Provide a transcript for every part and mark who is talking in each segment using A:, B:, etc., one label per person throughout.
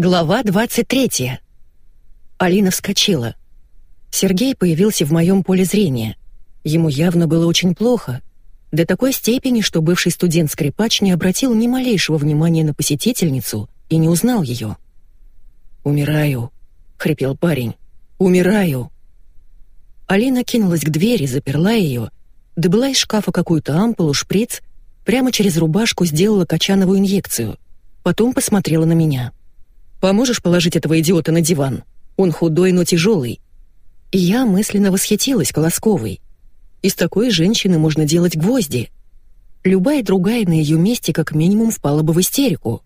A: Глава 23. Алина вскочила. Сергей появился в моем поле зрения. Ему явно было очень плохо. До такой степени, что бывший студент-скрипач не обратил ни малейшего внимания на посетительницу и не узнал ее. «Умираю», — хрипел парень. «Умираю». Алина кинулась к двери, заперла ее, добыла из шкафа какую-то ампулу, шприц, прямо через рубашку сделала качановую инъекцию. Потом посмотрела на меня. Поможешь положить этого идиота на диван? Он худой, но тяжелый». Я мысленно восхитилась Колосковой. Из такой женщины можно делать гвозди. Любая другая на ее месте как минимум впала бы в истерику.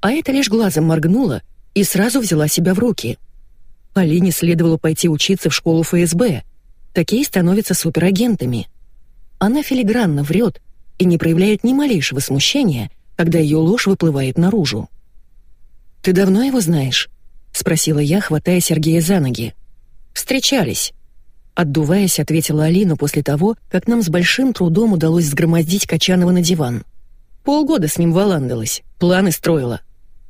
A: А это лишь глазом моргнула и сразу взяла себя в руки. Алине следовало пойти учиться в школу ФСБ. Такие становятся суперагентами. Она филигранно врет и не проявляет ни малейшего смущения, когда ее ложь выплывает наружу. «Ты давно его знаешь?» — спросила я, хватая Сергея за ноги. «Встречались». Отдуваясь, ответила Алина после того, как нам с большим трудом удалось сгромоздить Качанова на диван. Полгода с ним валандалась, планы строила.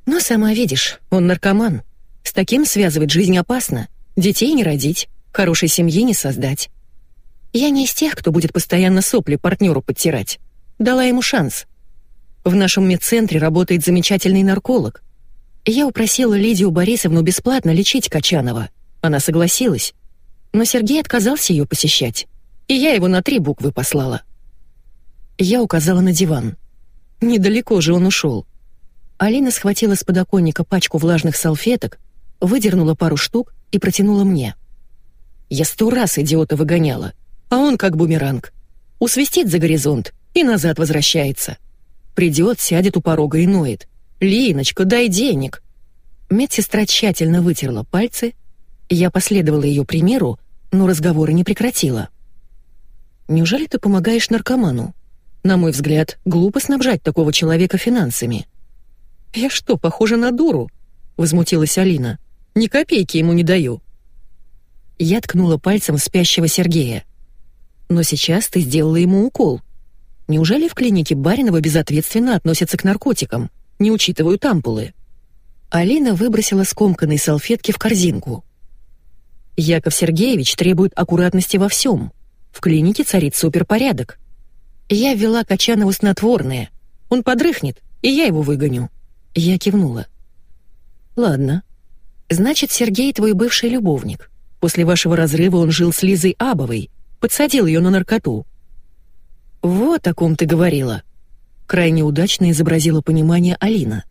A: Но сама видишь, он наркоман. С таким связывать жизнь опасно. Детей не родить, хорошей семьи не создать. Я не из тех, кто будет постоянно сопли партнеру подтирать. Дала ему шанс. В нашем медцентре работает замечательный нарколог, я упросила Лидию Борисовну бесплатно лечить Качанова. Она согласилась. Но Сергей отказался ее посещать, и я его на три буквы послала. Я указала на диван. Недалеко же он ушел. Алина схватила с подоконника пачку влажных салфеток, выдернула пару штук и протянула мне. Я сто раз идиота выгоняла, а он как бумеранг. Усвистит за горизонт и назад возвращается. Придет, сядет у порога и ноет. «Линочка, дай денег!» Медсестра тщательно вытерла пальцы. Я последовала ее примеру, но разговоры не прекратила. «Неужели ты помогаешь наркоману? На мой взгляд, глупо снабжать такого человека финансами». «Я что, похожа на дуру?» — возмутилась Алина. «Ни копейки ему не даю». Я ткнула пальцем спящего Сергея. «Но сейчас ты сделала ему укол. Неужели в клинике Баринова безответственно относятся к наркотикам?» Не учитывают ампулы. Алина выбросила скомканные салфетки в корзинку. Яков Сергеевич требует аккуратности во всем. В клинике царит суперпорядок. Я ввела Качанову снотворное. Он подрыхнет, и я его выгоню. Я кивнула. Ладно. Значит, Сергей твой бывший любовник. После вашего разрыва он жил с Лизой Абовой, подсадил ее на наркоту. Вот о ком ты говорила. Крайне удачно изобразила понимание Алина.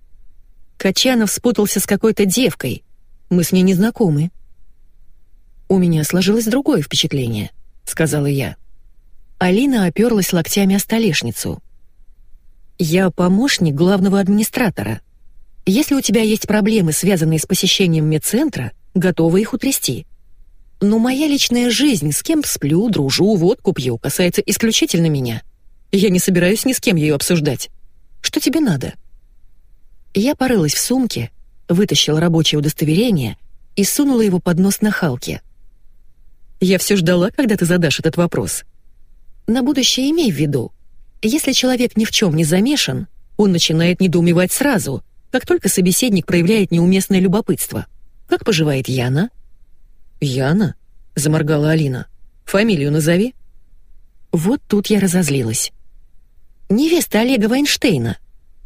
A: Качанов спутался с какой-то девкой. Мы с ней не знакомы. «У меня сложилось другое впечатление», — сказала я. Алина оперлась локтями о столешницу. «Я помощник главного администратора. Если у тебя есть проблемы, связанные с посещением медцентра, готова их утрясти. Но моя личная жизнь, с кем сплю, дружу, водку пью, касается исключительно меня. Я не собираюсь ни с кем ее обсуждать. Что тебе надо?» Я порылась в сумке, вытащила рабочее удостоверение и сунула его под нос на Халке. «Я все ждала, когда ты задашь этот вопрос. На будущее имей в виду, если человек ни в чем не замешан, он начинает недоумевать сразу, как только собеседник проявляет неуместное любопытство. Как поживает Яна?» «Яна?» — заморгала Алина. «Фамилию назови». Вот тут я разозлилась. Невеста Олега Вайнштейна.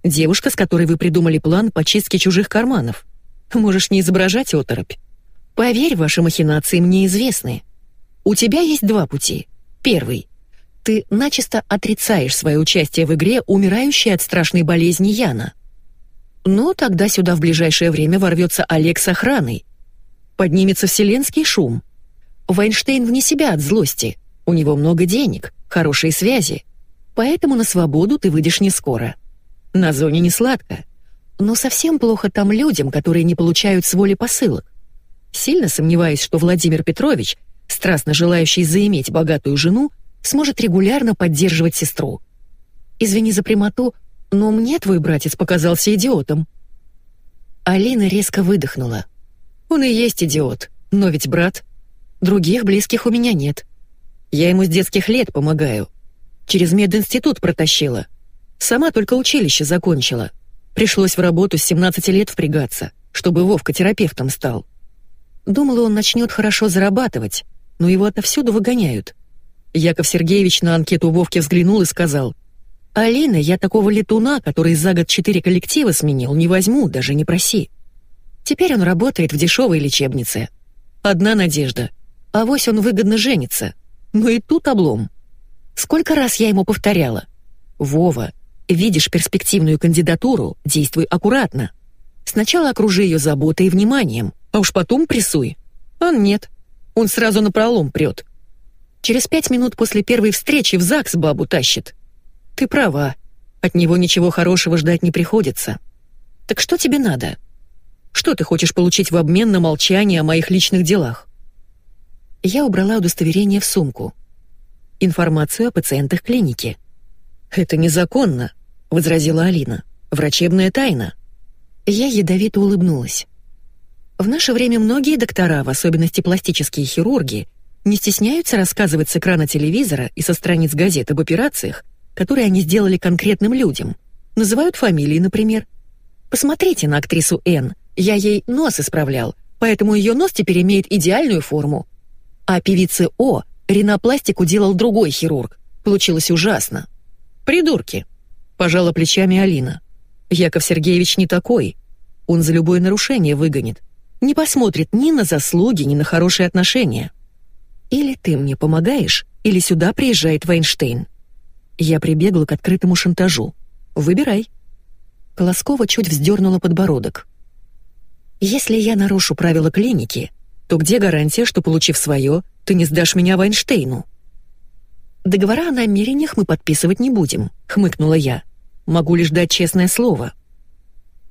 A: Девушка, с которой вы придумали план по чистке чужих карманов. Можешь не изображать оторопь. Поверь, ваши махинации мне известны. У тебя есть два пути. Первый. Ты начисто отрицаешь свое участие в игре, умирающей от страшной болезни Яна. Но тогда сюда в ближайшее время ворвется Олег с охраной. Поднимется вселенский шум. Вайнштейн вне себя от злости. У него много денег, хорошие связи. Поэтому на свободу ты выйдешь не скоро. На зоне не сладко. Но совсем плохо там людям, которые не получают с воли посылок. Сильно сомневаюсь, что Владимир Петрович, страстно желающий заиметь богатую жену, сможет регулярно поддерживать сестру. Извини за прямоту, но мне твой братец показался идиотом. Алина резко выдохнула. Он и есть идиот, но ведь брат. Других близких у меня нет. Я ему с детских лет помогаю. Через мединститут протащила. Сама только училище закончила. Пришлось в работу с 17 лет впрягаться, чтобы Вовка терапевтом стал. Думала, он начнет хорошо зарабатывать, но его отовсюду выгоняют. Яков Сергеевич на анкету Вовки взглянул и сказал, «Алина, я такого летуна, который за год четыре коллектива сменил, не возьму, даже не проси». Теперь он работает в дешевой лечебнице. Одна надежда. Авось он выгодно женится. Но и тут облом. Сколько раз я ему повторяла. «Вова, видишь перспективную кандидатуру, действуй аккуратно. Сначала окружи ее заботой и вниманием, а уж потом прессуй». А нет. Он сразу на пролом прет. Через пять минут после первой встречи в ЗАГС бабу тащит. Ты права. От него ничего хорошего ждать не приходится. Так что тебе надо? Что ты хочешь получить в обмен на молчание о моих личных делах? Я убрала удостоверение в сумку. Информацию о пациентах клиники. Это незаконно, возразила Алина. Врачебная тайна. Я ядовито улыбнулась. В наше время многие доктора, в особенности пластические хирурги, не стесняются рассказывать с экрана телевизора и со страниц газет об операциях, которые они сделали конкретным людям. Называют фамилии, например. Посмотрите на актрису Н. Я ей нос исправлял, поэтому ее нос теперь имеет идеальную форму. А певице О ринопластику делал другой хирург. Получилось ужасно. Придурки. Пожала плечами Алина. Яков Сергеевич не такой. Он за любое нарушение выгонит. Не посмотрит ни на заслуги, ни на хорошие отношения. Или ты мне помогаешь, или сюда приезжает Вайнштейн. Я прибегла к открытому шантажу. Выбирай. Колоскова чуть вздернула подбородок. Если я нарушу правила клиники, то где гарантия, что, получив свое, ты не сдашь меня Вайнштейну? Договора о намерениях мы подписывать не будем, хмыкнула я. Могу лишь дать честное слово.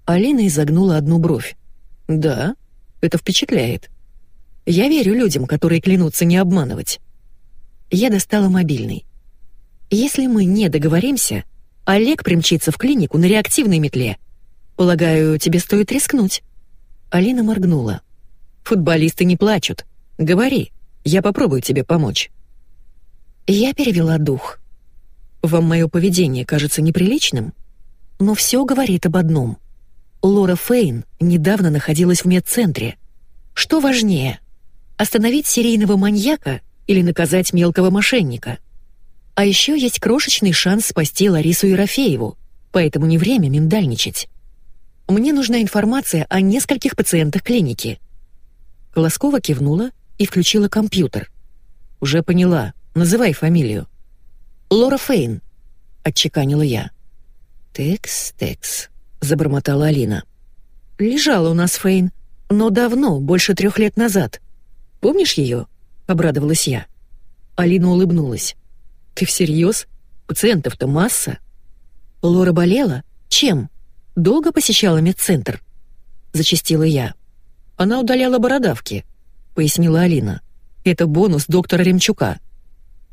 A: Алина изогнула одну бровь. Да, это впечатляет. Я верю людям, которые клянутся не обманывать. Я достала мобильный. Если мы не договоримся, Олег примчится в клинику на реактивной метле. Полагаю, тебе стоит рискнуть. Алина моргнула. Футболисты не плачут. Говори, я попробую тебе помочь. Я перевела дух. Вам мое поведение кажется неприличным? Но все говорит об одном. Лора Фейн недавно находилась в медцентре. Что важнее, Остановить серийного маньяка или наказать мелкого мошенника? А еще есть крошечный шанс спасти Ларису Ерофееву, поэтому не время миндальничать. Мне нужна информация о нескольких пациентах клиники. Колоскова кивнула и включила компьютер. «Уже поняла. Называй фамилию». «Лора Фейн», — отчеканила я. «Текс, текс», — забормотала Алина. «Лежала у нас Фейн, но давно, больше трех лет назад. Помнишь ее?» — обрадовалась я. Алина улыбнулась. «Ты всерьез? Пациентов-то масса». «Лора болела? Чем? Долго посещала медцентр?» Зачастила я. «Она удаляла бородавки», — пояснила Алина. «Это бонус доктора Ремчука».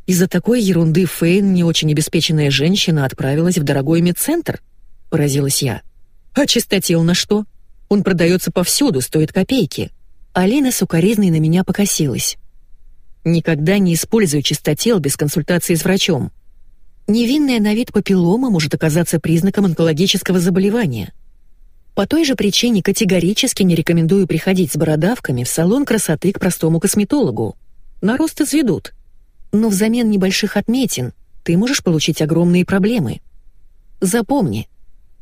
A: «Из-за такой ерунды Фейн, не очень обеспеченная женщина, отправилась в дорогой медцентр?» — поразилась я. «А чистотел на что? Он продается повсюду, стоит копейки». Алина сукоризной на меня покосилась. «Никогда не используй чистотел без консультации с врачом. Невинная на вид папиллома может оказаться признаком онкологического заболевания. По той же причине категорически не рекомендую приходить с бородавками в салон красоты к простому косметологу. Нарост изведут. Но взамен небольших отметин ты можешь получить огромные проблемы. Запомни,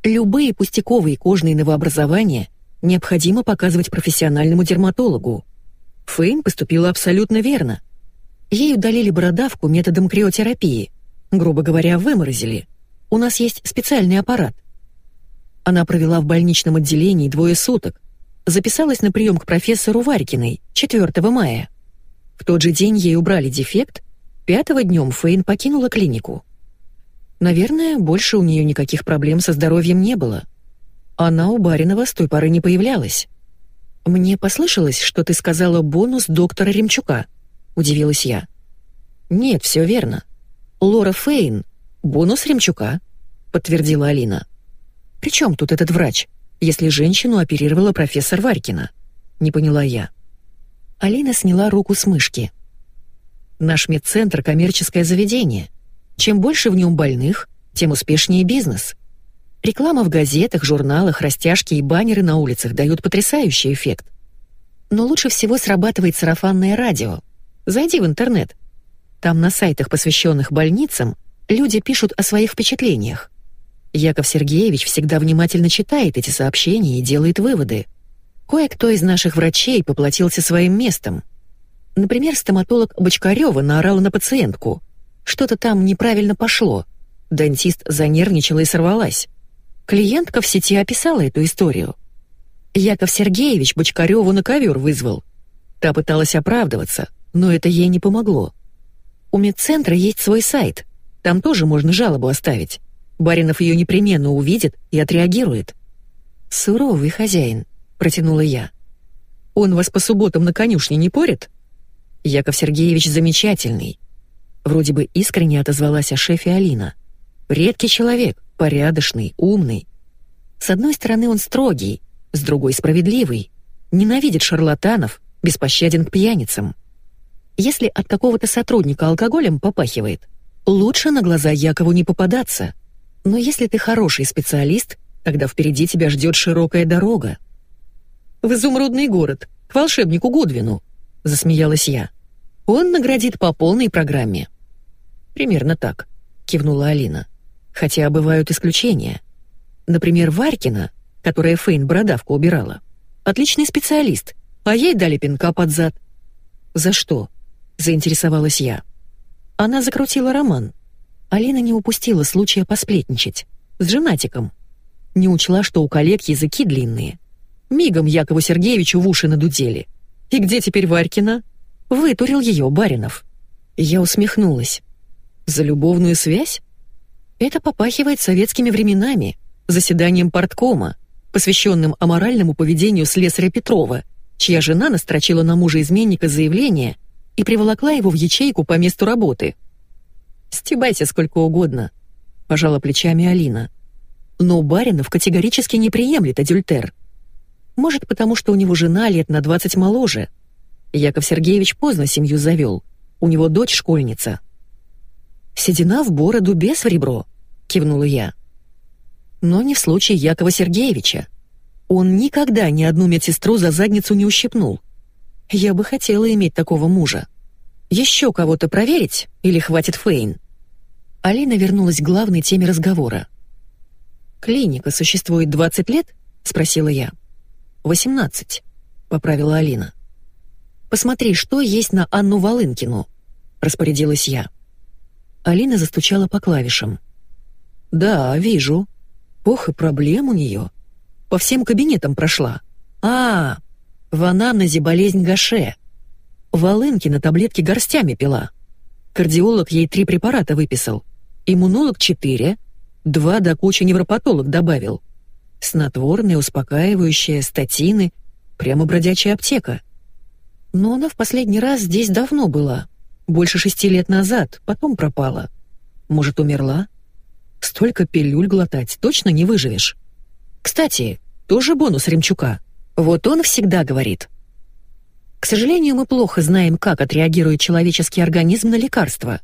A: любые пустяковые кожные новообразования – необходимо показывать профессиональному дерматологу. Фейн поступила абсолютно верно. Ей удалили бородавку методом криотерапии. Грубо говоря, выморозили. У нас есть специальный аппарат. Она провела в больничном отделении двое суток. Записалась на прием к профессору Варькиной 4 мая. В тот же день ей убрали дефект, пятого днем Фейн покинула клинику. Наверное, больше у нее никаких проблем со здоровьем не было. Она у Баринова с той поры не появлялась. «Мне послышалось, что ты сказала бонус доктора Ремчука», — удивилась я. «Нет, все верно. Лора Фейн, бонус Ремчука», — подтвердила Алина. «При чем тут этот врач, если женщину оперировала профессор Варькина?» — не поняла я. Алина сняла руку с мышки. «Наш медцентр — коммерческое заведение. Чем больше в нем больных, тем успешнее бизнес. Реклама в газетах, журналах, растяжки и баннеры на улицах дают потрясающий эффект. Но лучше всего срабатывает сарафанное радио. Зайди в интернет. Там на сайтах, посвященных больницам, люди пишут о своих впечатлениях. Яков Сергеевич всегда внимательно читает эти сообщения и делает выводы. Кое-кто из наших врачей поплатился своим местом. Например, стоматолог Бочкарёва наорала на пациентку. Что-то там неправильно пошло. Дантист занервничала и сорвалась. Клиентка в сети описала эту историю. Яков Сергеевич Бочкарёву на ковер вызвал. Та пыталась оправдываться, но это ей не помогло. У медцентра есть свой сайт. Там тоже можно жалобу оставить. Баринов ее непременно увидит и отреагирует. «Суровый хозяин», — протянула я. «Он вас по субботам на конюшне не порит?» «Яков Сергеевич замечательный». Вроде бы искренне отозвалась о шефе Алина. «Редкий человек, порядочный, умный. С одной стороны он строгий, с другой справедливый, ненавидит шарлатанов, беспощаден к пьяницам. Если от какого-то сотрудника алкоголем попахивает, лучше на глаза Якову не попадаться. Но если ты хороший специалист, тогда впереди тебя ждет широкая дорога. «В изумрудный город, к волшебнику Гудвину», — засмеялась я. «Он наградит по полной программе». «Примерно так», — кивнула Алина. «Хотя бывают исключения. Например, Варькина, которая Фейн бородавку убирала. Отличный специалист, а ей дали пинка под зад». «За что?» — заинтересовалась я. Она закрутила роман. Алина не упустила случая посплетничать. С женатиком. Не учла, что у коллег языки длинные. Мигом Якову Сергеевичу в уши надудели. «И где теперь Варькина?» Вытурил ее Баринов. Я усмехнулась. «За любовную связь?» Это попахивает советскими временами, заседанием порткома, посвященным аморальному поведению слесаря Петрова, чья жена настрочила на мужа-изменника заявление и приволокла его в ячейку по месту работы. «Стебайся сколько угодно», — пожала плечами Алина. «Но Баринов категорически не приемлет адюльтер. Может, потому что у него жена лет на двадцать моложе. Яков Сергеевич поздно семью завел. У него дочь школьница». «Седина в бороду, без в ребро», — кивнула я. «Но не в случае Якова Сергеевича. Он никогда ни одну медсестру за задницу не ущипнул. Я бы хотела иметь такого мужа». Еще кого-то проверить или хватит Фейн?» Алина вернулась к главной теме разговора. «Клиника существует 20 лет?» — спросила я. «Восемнадцать», — поправила Алина. «Посмотри, что есть на Анну Волынкину», — распорядилась я. Алина застучала по клавишам. «Да, вижу. Ох, и проблем у нее. По всем кабинетам прошла. А, в анамнезе болезнь Гаше. Волынкина таблетки горстями пила. Кардиолог ей три препарата выписал. Иммунолог четыре, два до кучи невропатолог добавил. Снотворные, успокаивающие, статины. Прямо бродячая аптека. Но она в последний раз здесь давно была. Больше шести лет назад, потом пропала. Может, умерла? Столько пилюль глотать точно не выживешь. Кстати, тоже бонус Ремчука. Вот он всегда говорит — к сожалению, мы плохо знаем, как отреагирует человеческий организм на лекарства.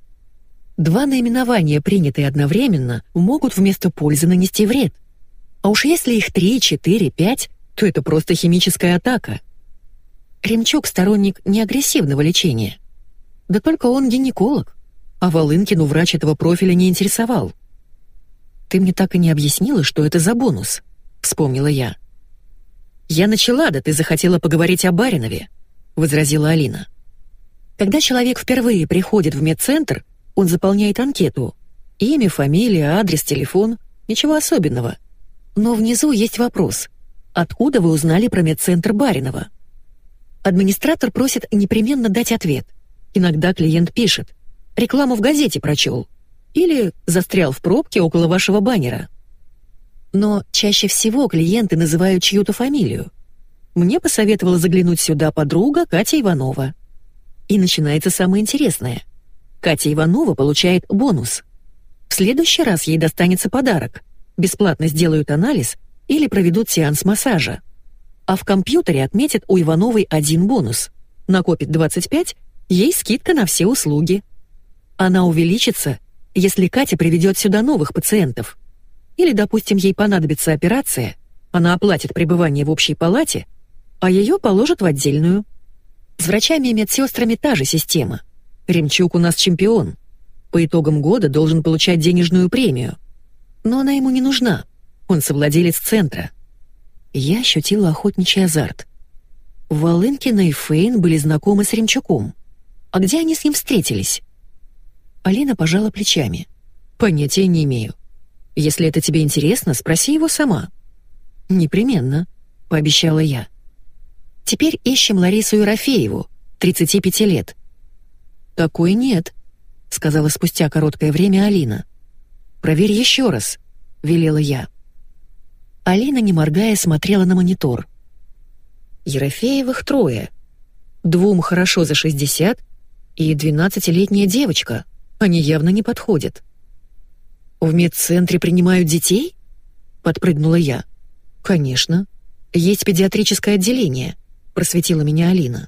A: Два наименования, принятые одновременно, могут вместо пользы нанести вред. А уж если их три, четыре, пять, то это просто химическая атака. Ремчук — сторонник неагрессивного лечения. Да только он гинеколог, а Волынкину врач этого профиля не интересовал. «Ты мне так и не объяснила, что это за бонус», — вспомнила я. «Я начала, да ты захотела поговорить о Баринове», — возразила Алина. Когда человек впервые приходит в медцентр, он заполняет анкету. Имя, фамилия, адрес, телефон. Ничего особенного. Но внизу есть вопрос. Откуда вы узнали про медцентр Баринова? Администратор просит непременно дать ответ. Иногда клиент пишет. Рекламу в газете прочел. Или застрял в пробке около вашего баннера. Но чаще всего клиенты называют чью-то фамилию. Мне посоветовала заглянуть сюда подруга Катя Иванова. И начинается самое интересное. Катя Иванова получает бонус. В следующий раз ей достанется подарок. Бесплатно сделают анализ или проведут сеанс массажа. А в компьютере отметят у Ивановой один бонус. Накопит 25, ей скидка на все услуги. Она увеличится, если Катя приведет сюда новых пациентов. Или, допустим, ей понадобится операция, она оплатит пребывание в общей палате, а ее положат в отдельную. С врачами и медсестрами та же система. Ремчук у нас чемпион. По итогам года должен получать денежную премию. Но она ему не нужна. Он совладелец центра. Я ощутила охотничий азарт. Волынкина и Фейн были знакомы с Ремчуком. А где они с ним встретились? Алина пожала плечами. Понятия не имею. Если это тебе интересно, спроси его сама. Непременно, пообещала я. Теперь ищем Ларису Ерофееву, 35 лет. Такой нет, сказала спустя короткое время Алина. Проверь еще раз, велела я. Алина, не моргая, смотрела на монитор. Ерофеевых трое. Двум хорошо за 60 и 12-летняя девочка. Они явно не подходят. «В медцентре принимают детей?» — подпрыгнула я. «Конечно. Есть педиатрическое отделение», — просветила меня Алина.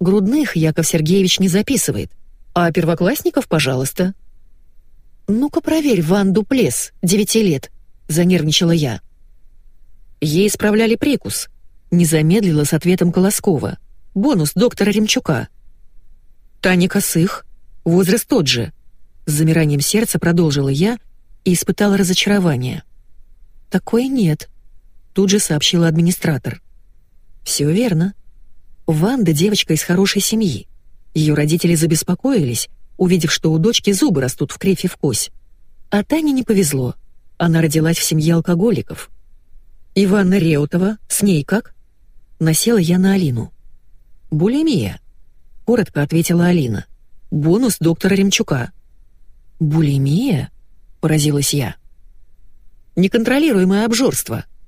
A: «Грудных Яков Сергеевич не записывает, а первоклассников, пожалуйста». «Ну-ка проверь Ванду Плес, девяти лет», — занервничала я. Ей исправляли прикус. Не замедлила с ответом Колоскова. Бонус доктора Ремчука. Таня Косых. Возраст тот же. С замиранием сердца продолжила я и испытала разочарование. «Такое нет», — тут же сообщила администратор. «Все верно. Ванда — девочка из хорошей семьи. Ее родители забеспокоились, увидев, что у дочки зубы растут в и в кось. А Тане не повезло. Она родилась в семье алкоголиков. «Иванна Реутова, с ней как?» Насела я на Алину. «Булимия», — коротко ответила Алина. «Бонус доктора Ремчука». «Булимия?» — поразилась я. «Неконтролируемое обжорство», —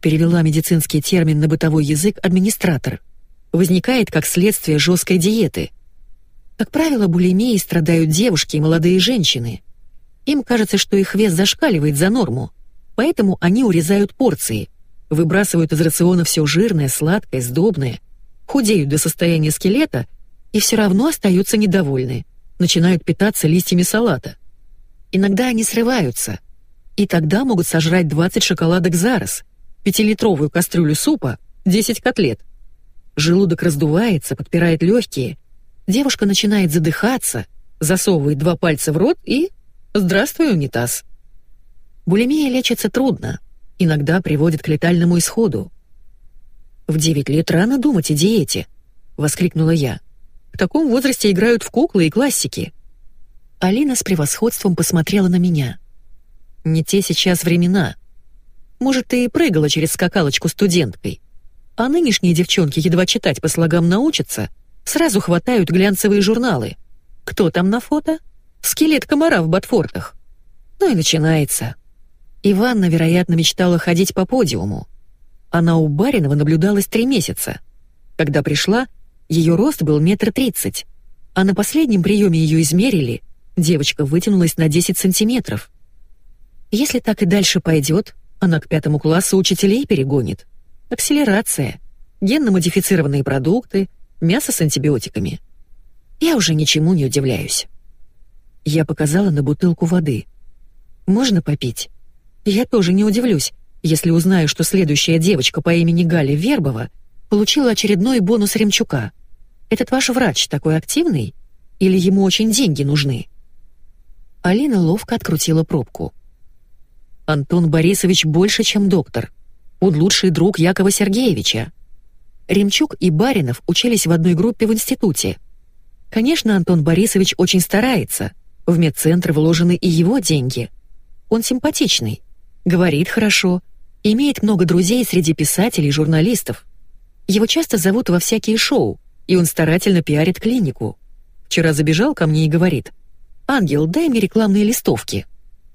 A: перевела медицинский термин на бытовой язык администратор. «Возникает как следствие жесткой диеты. Как правило, булимией страдают девушки и молодые женщины. Им кажется, что их вес зашкаливает за норму, Поэтому они урезают порции, выбрасывают из рациона все жирное, сладкое, сдобное, худеют до состояния скелета и все равно остаются недовольны, начинают питаться листьями салата. Иногда они срываются, и тогда могут сожрать 20 шоколадок за раз, пятилитровую кастрюлю супа, 10 котлет. Желудок раздувается, подпирает легкие, девушка начинает задыхаться, засовывает два пальца в рот и... Здравствуй, унитаз. Булимия лечится трудно, иногда приводит к летальному исходу. «В девять лет рано думать о диете», — воскликнула я. «В таком возрасте играют в куклы и классики». Алина с превосходством посмотрела на меня. «Не те сейчас времена. Может, ты и прыгала через скакалочку студенткой, а нынешние девчонки едва читать по слогам научатся, сразу хватают глянцевые журналы. Кто там на фото? Скелет комара в ботфортах. Ну и начинается. Иванна, вероятно, мечтала ходить по подиуму. Она у Баринова наблюдалась три месяца. Когда пришла, ее рост был метр тридцать, а на последнем приеме ее измерили, девочка вытянулась на 10 сантиметров. Если так и дальше пойдет, она к пятому классу учителей перегонит. Акселерация, генно-модифицированные продукты, мясо с антибиотиками. Я уже ничему не удивляюсь. Я показала на бутылку воды. «Можно попить?» Я тоже не удивлюсь, если узнаю, что следующая девочка по имени Галя Вербова получила очередной бонус Ремчука. Этот ваш врач такой активный? Или ему очень деньги нужны?» Алина ловко открутила пробку. «Антон Борисович больше, чем доктор. Он лучший друг Якова Сергеевича. Ремчук и Баринов учились в одной группе в институте. Конечно, Антон Борисович очень старается. В медцентр вложены и его деньги. Он симпатичный, Говорит хорошо, имеет много друзей среди писателей и журналистов. Его часто зовут во всякие шоу, и он старательно пиарит клинику. Вчера забежал ко мне и говорит, «Ангел, дай мне рекламные листовки».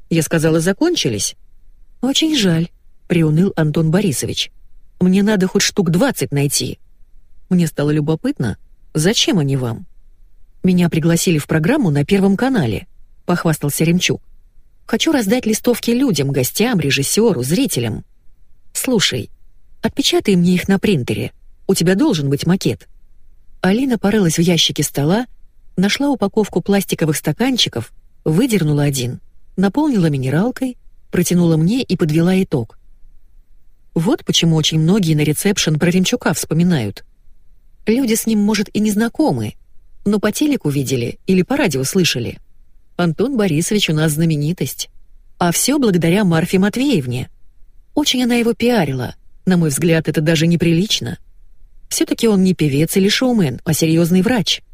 A: Я сказала, закончились. «Очень жаль», — приуныл Антон Борисович. «Мне надо хоть штук двадцать найти». Мне стало любопытно, зачем они вам? Меня пригласили в программу на Первом канале, похвастался Ремчук. Хочу раздать листовки людям, гостям, режиссеру, зрителям. Слушай, отпечатай мне их на принтере. У тебя должен быть макет». Алина порылась в ящике стола, нашла упаковку пластиковых стаканчиков, выдернула один, наполнила минералкой, протянула мне и подвела итог. Вот почему очень многие на ресепшн про Ремчука вспоминают. Люди с ним, может, и не знакомы, но по телеку видели или по радио слышали. Антон Борисович у нас знаменитость. А все благодаря Марфе Матвеевне. Очень она его пиарила. На мой взгляд, это даже неприлично. Все-таки он не певец или шоумен, а серьезный врач —